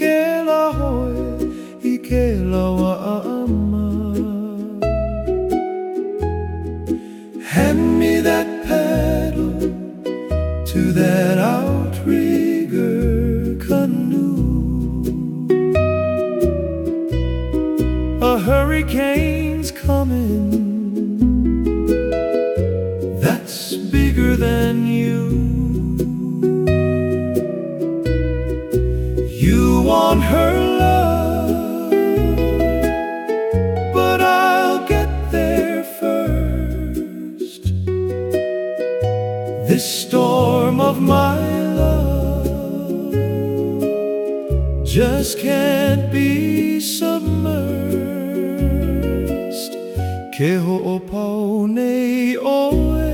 ke la hoe i ke lawa ama. Hand me that paddle to that outrigger canoe. A hurricane's coming Want her love. But I'll get there first. This storm of my love Just can't be submerged. Ke ho'opau nei oe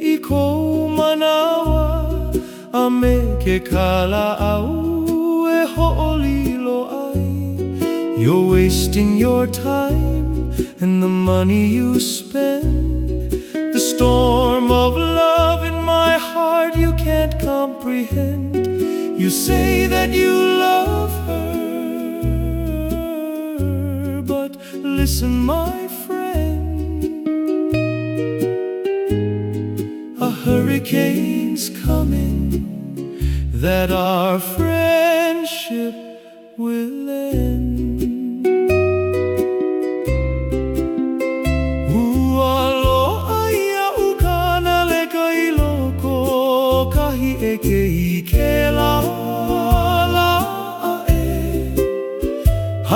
i kou manawa. A me ke kala au You're wasting your time and the money you spend. The storm of love in my heart you can't comprehend. You say that you love her But listen my friend. A hurricane's coming That our will end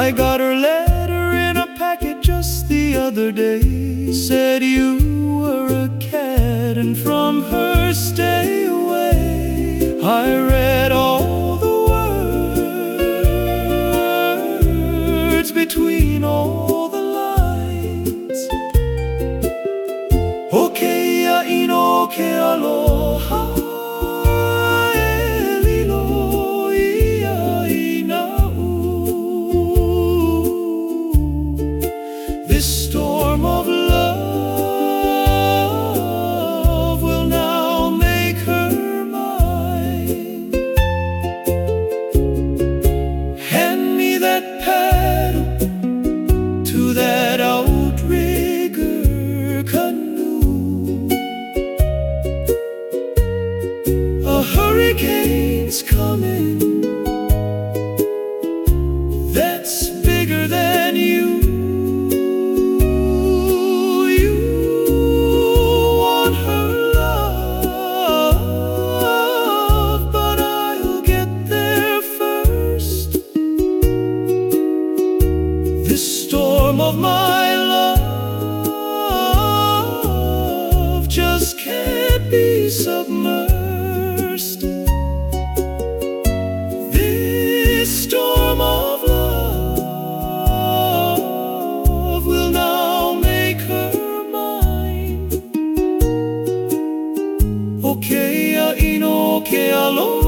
I got her letter in a packet just the other day Said you O ke ia ino ke aloha store hurricane's coming. That's bigger than you. You want her love But I'll get there first. This storm of my love just can't be submersed. Okay, a ino ke aloha.